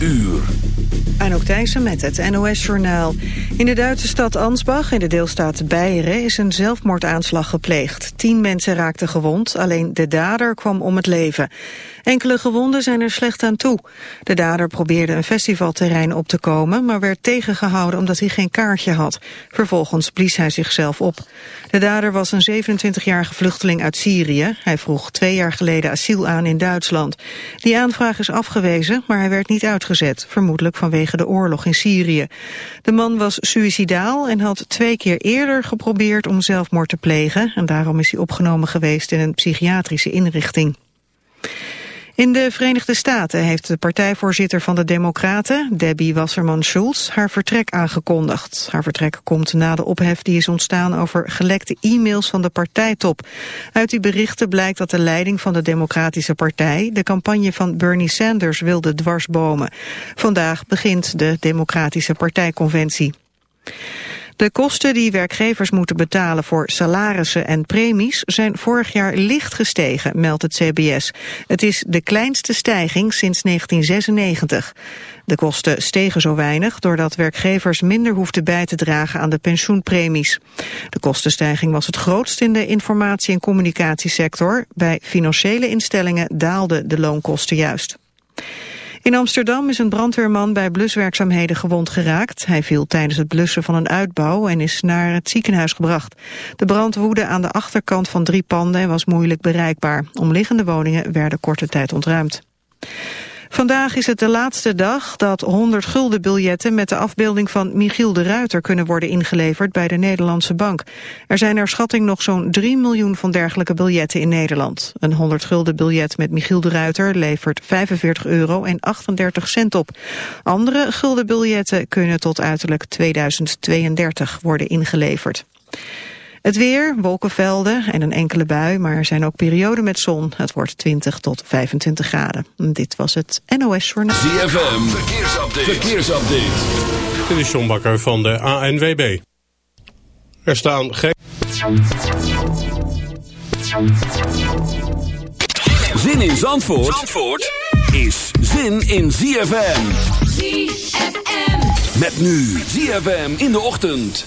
uur. Anouk Thijssen met het NOS-journaal. In de Duitse stad Ansbach in de deelstaat Beieren is een zelfmoordaanslag gepleegd. Tien mensen raakten gewond, alleen de dader kwam om het leven. Enkele gewonden zijn er slecht aan toe. De dader probeerde een festivalterrein op te komen, maar werd tegengehouden omdat hij geen kaartje had. Vervolgens blies hij zichzelf op. De dader was een 27-jarige vluchteling uit Syrië. Hij vroeg twee jaar geleden asiel aan in Duitsland. Die aanvraag is afgewezen, maar hij werd niet uitgezet, vermoedelijk vanwege de oorlog in Syrië. De man was suicidaal en had twee keer eerder geprobeerd om zelfmoord te plegen. En daarom is hij opgenomen geweest in een psychiatrische inrichting. In de Verenigde Staten heeft de partijvoorzitter van de Democraten, Debbie Wasserman-Schultz, haar vertrek aangekondigd. Haar vertrek komt na de ophef die is ontstaan over gelekte e-mails van de partijtop. Uit die berichten blijkt dat de leiding van de Democratische Partij de campagne van Bernie Sanders wilde dwarsbomen. Vandaag begint de Democratische Partijconventie. De kosten die werkgevers moeten betalen voor salarissen en premies zijn vorig jaar licht gestegen, meldt het CBS. Het is de kleinste stijging sinds 1996. De kosten stegen zo weinig doordat werkgevers minder hoefden bij te dragen aan de pensioenpremies. De kostenstijging was het grootst in de informatie- en communicatiesector. Bij financiële instellingen daalden de loonkosten juist. In Amsterdam is een brandweerman bij bluswerkzaamheden gewond geraakt. Hij viel tijdens het blussen van een uitbouw en is naar het ziekenhuis gebracht. De brand woedde aan de achterkant van drie panden en was moeilijk bereikbaar. Omliggende woningen werden korte tijd ontruimd. Vandaag is het de laatste dag dat 100 gulden biljetten met de afbeelding van Michiel de Ruiter kunnen worden ingeleverd bij de Nederlandse Bank. Er zijn naar schatting nog zo'n 3 miljoen van dergelijke biljetten in Nederland. Een 100 gulden biljet met Michiel de Ruiter levert 45 euro en 38 cent op. Andere gulden biljetten kunnen tot uiterlijk 2032 worden ingeleverd. Het weer, wolkenvelden en een enkele bui, maar er zijn ook perioden met zon. Het wordt 20 tot 25 graden. Dit was het NOS Journaal. ZFM, verkeersupdate. verkeersupdate. Dit is John Bakker van de ANWB. Er staan geen... Zin in Zandvoort, Zandvoort is zin in ZFM. ZFM. Met nu ZFM in de ochtend.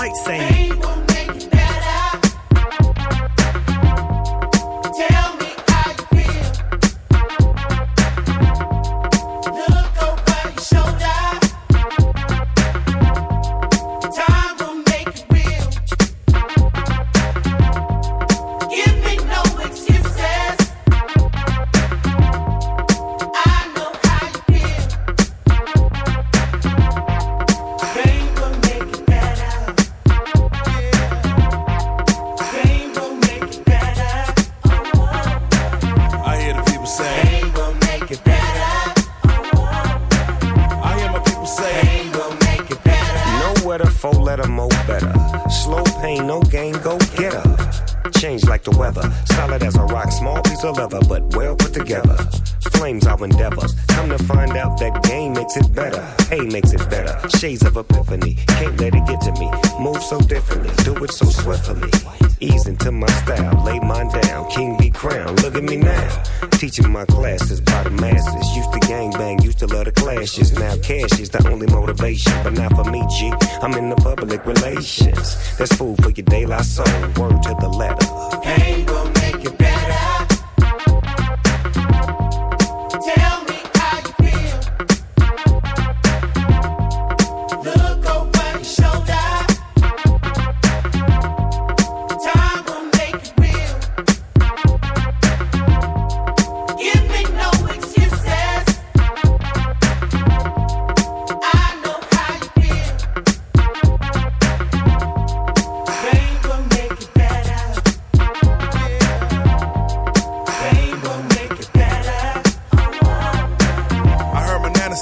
shades of a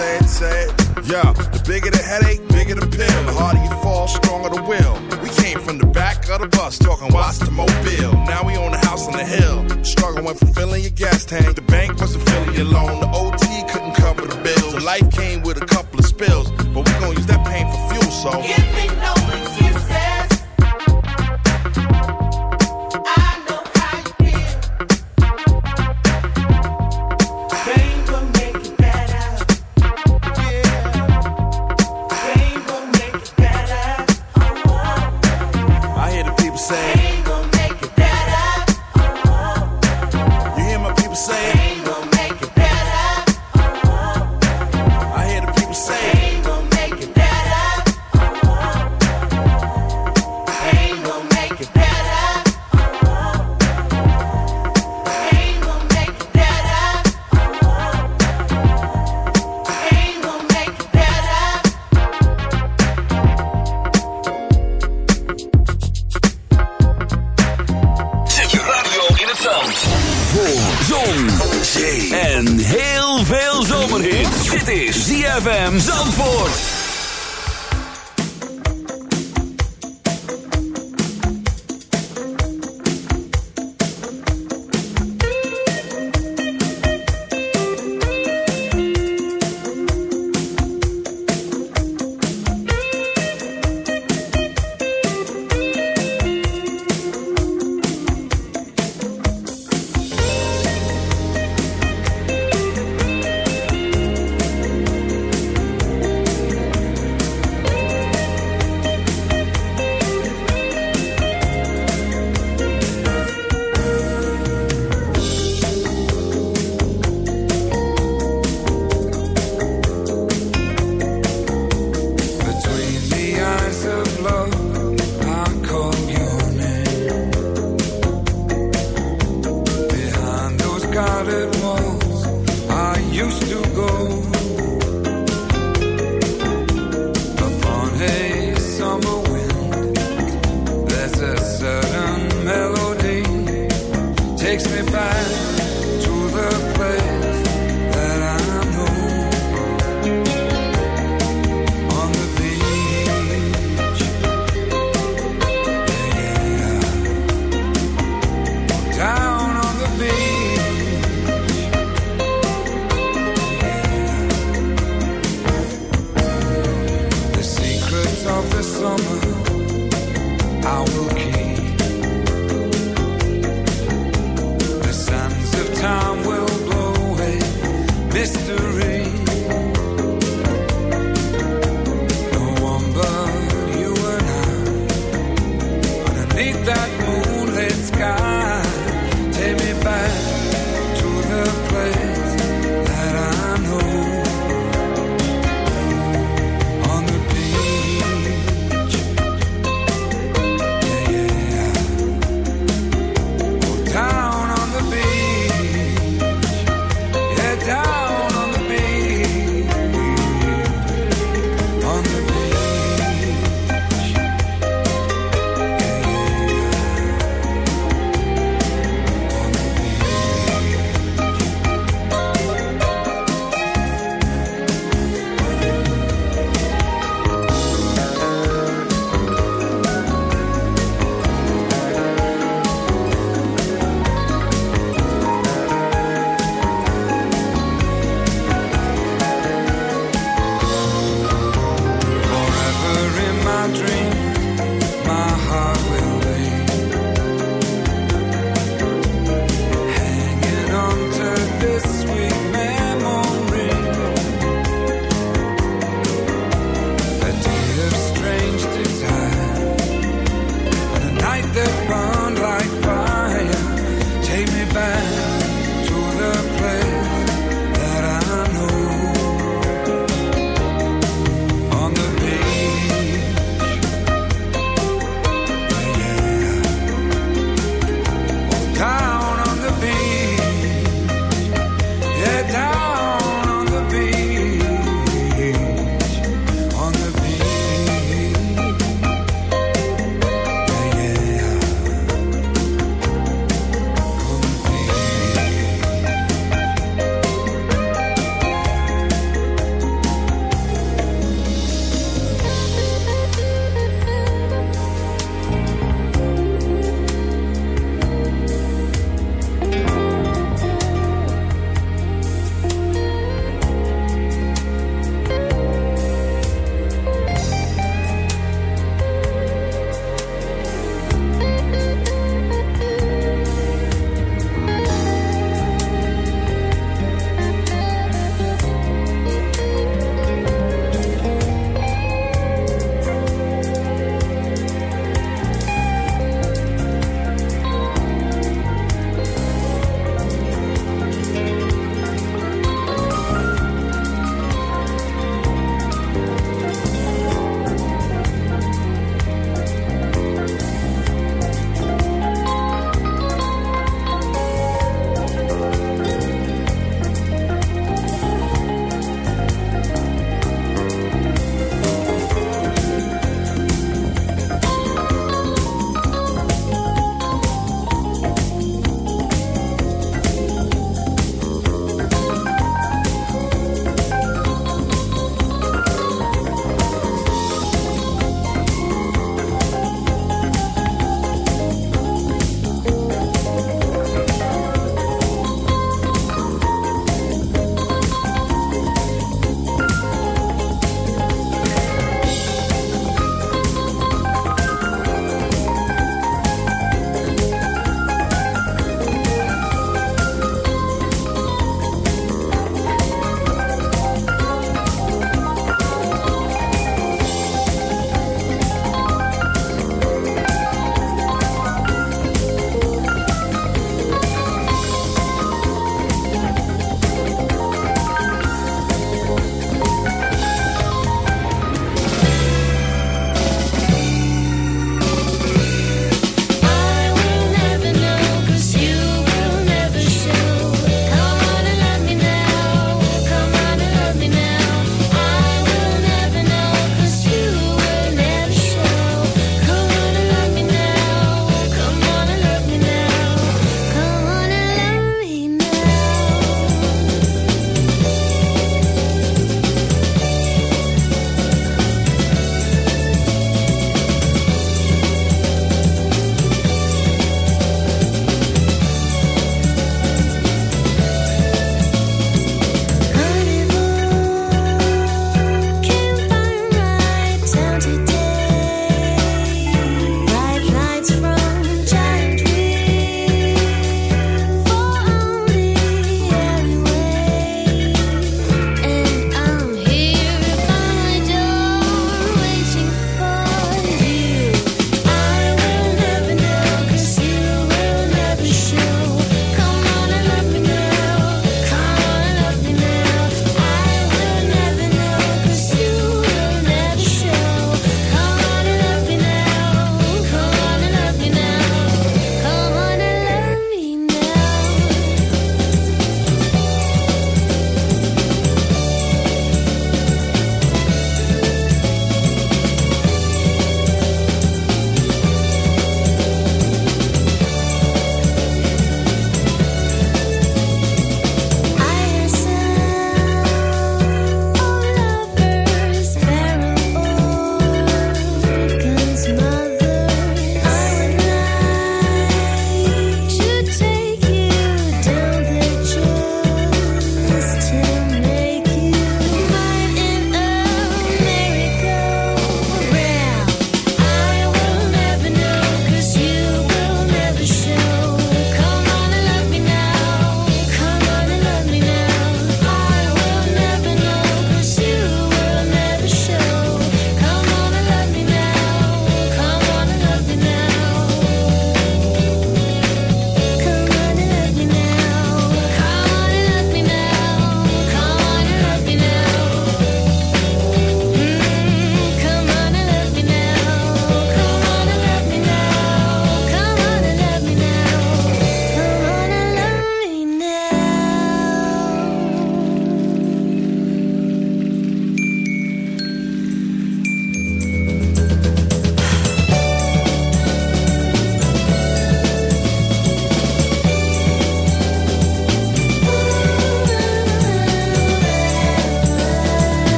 say it, say it. Yeah, the bigger the headache, bigger the pill. The harder you fall, stronger the will. We came from the back of the bus, talking watch the mobile. Now we own a house on the hill. Struggle went from filling your gas tank. The bank wasn't filling your loan. The OT couldn't cover the bills. So life came with a couple of spills. But we gon' use that pain for fuel, so. Give me no excuse.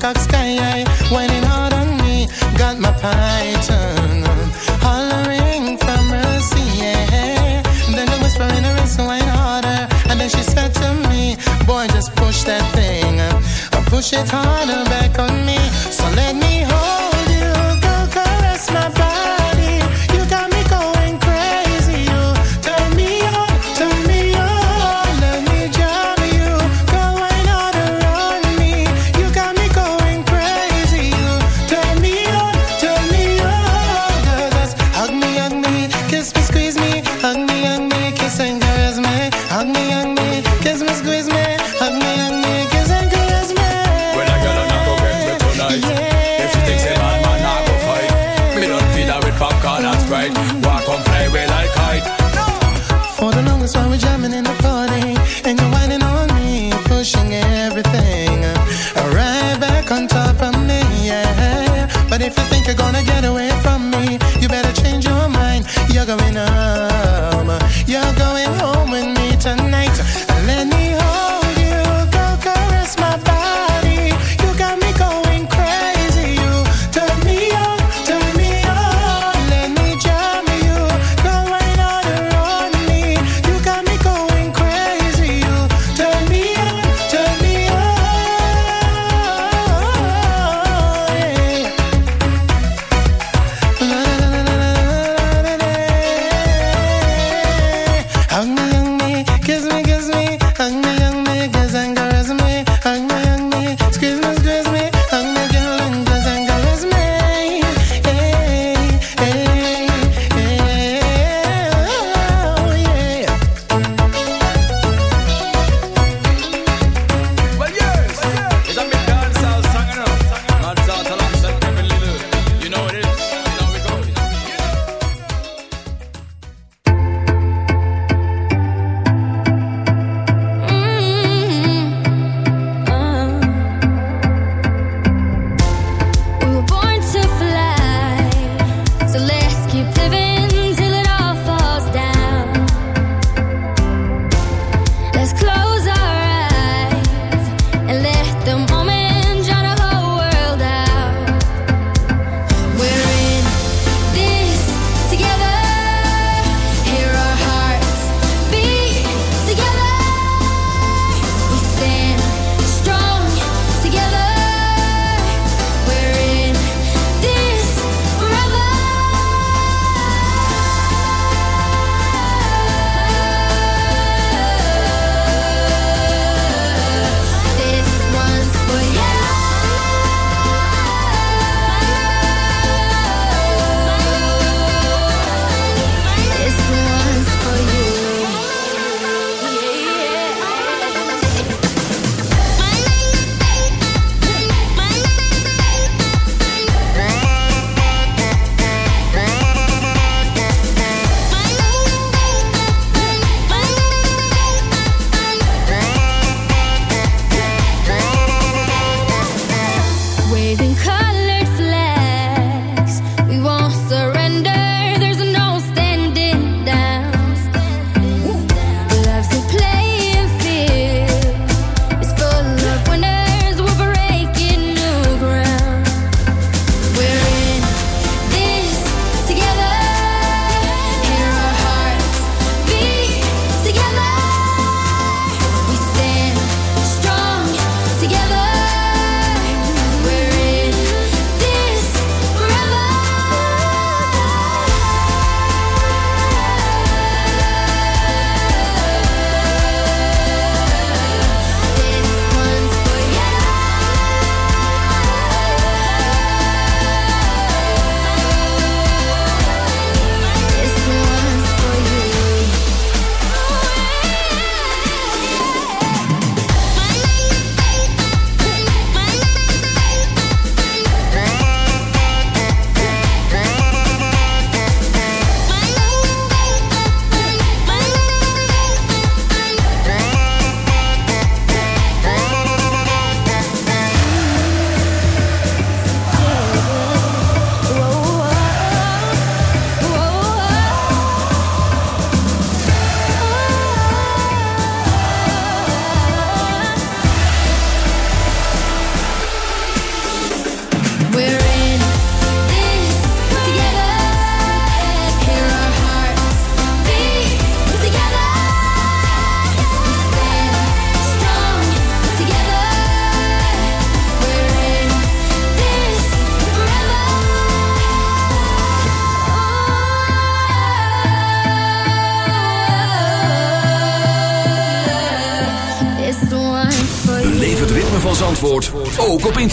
cock sky high, whining hard on me. Got my python hollering for mercy, yeah. Then I whisper in her ear, so whine harder. And then she said to me, Boy, just push that thing, push it harder back on me. So let me.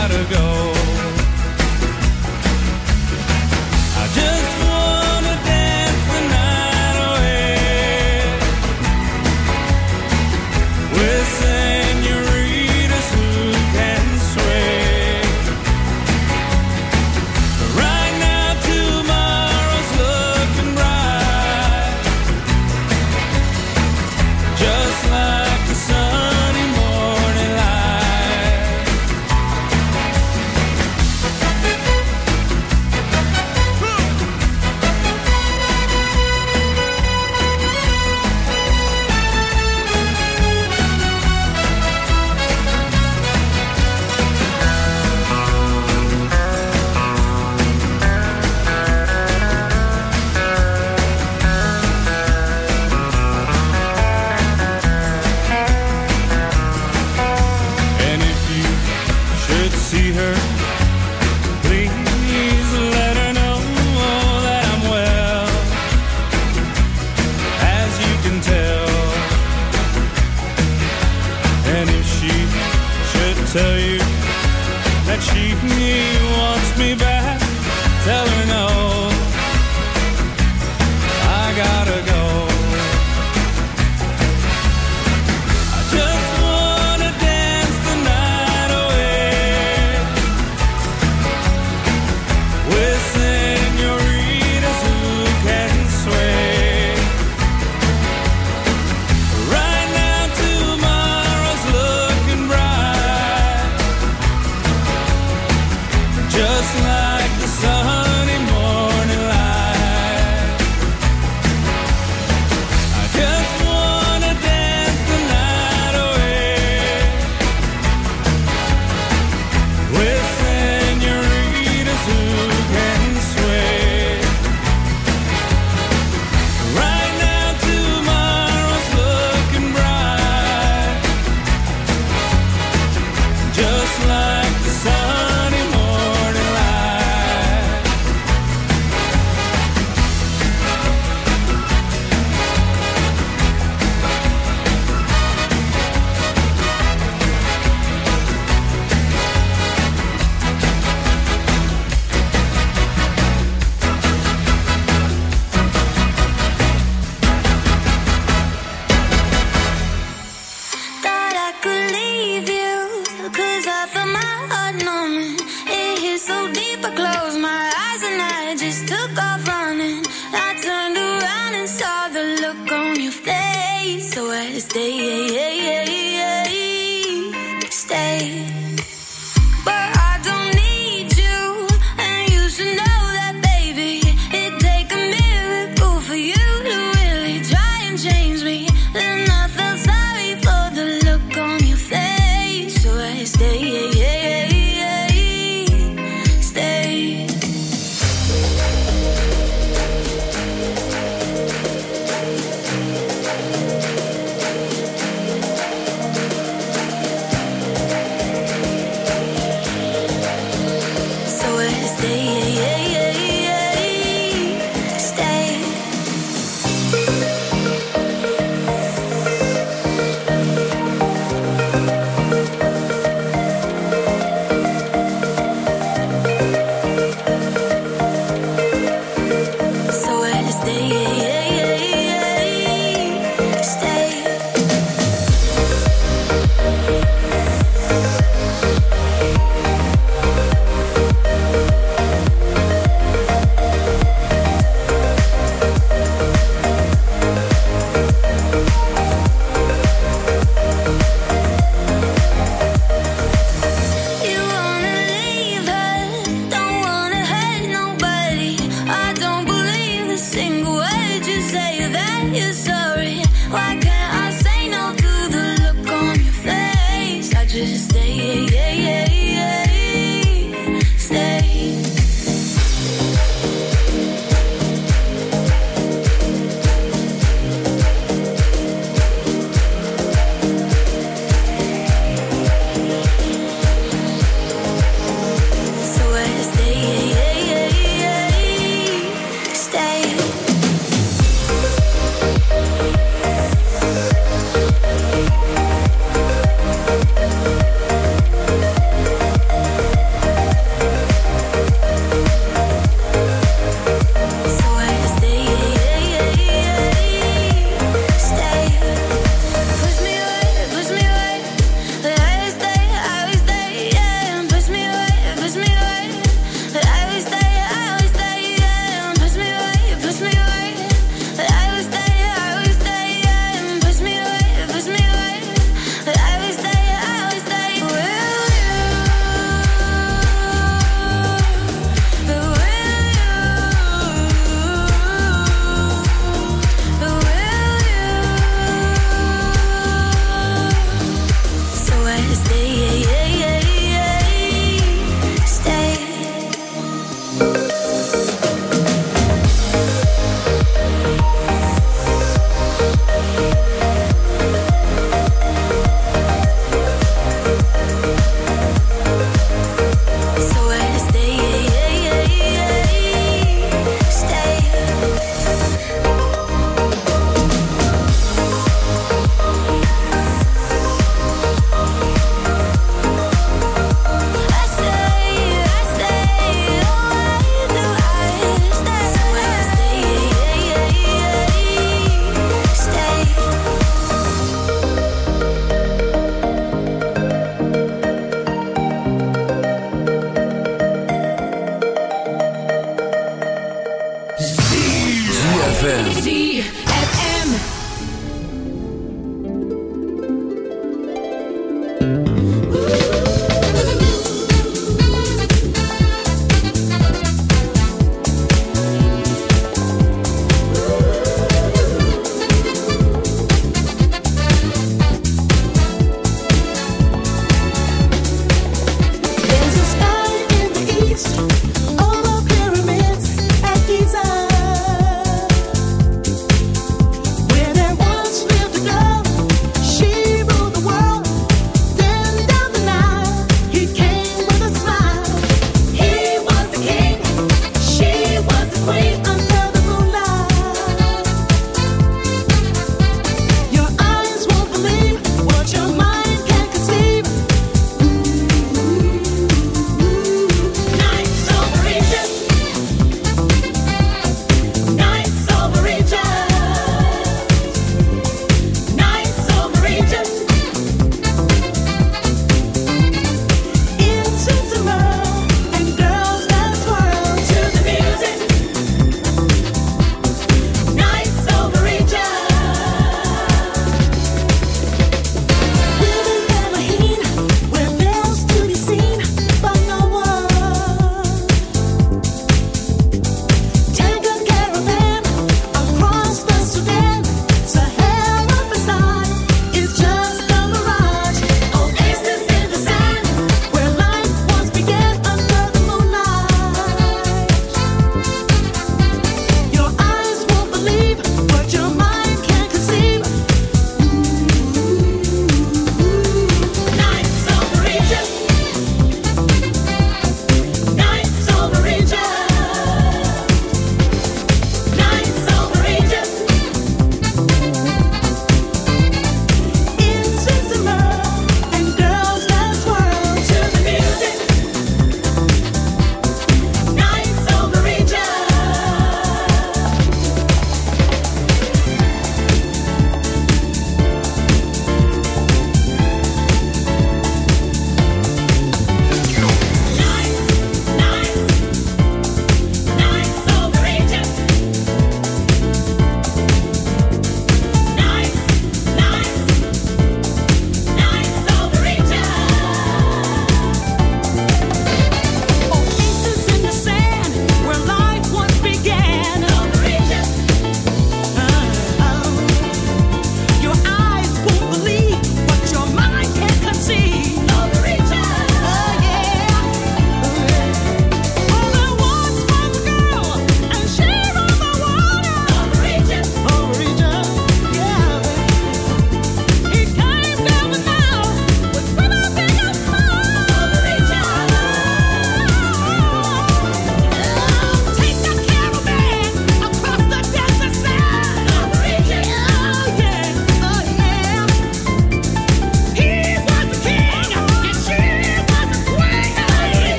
Gotta go.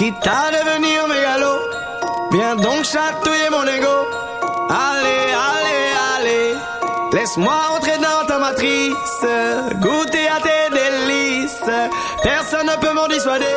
quitte à devenir mégalo. Viens donc chatouiller mon ego. Allez, allez, allez, laisse-moi entrer dans ta matrice, goûter à tes délices. Personne ne peut m'en dissuader.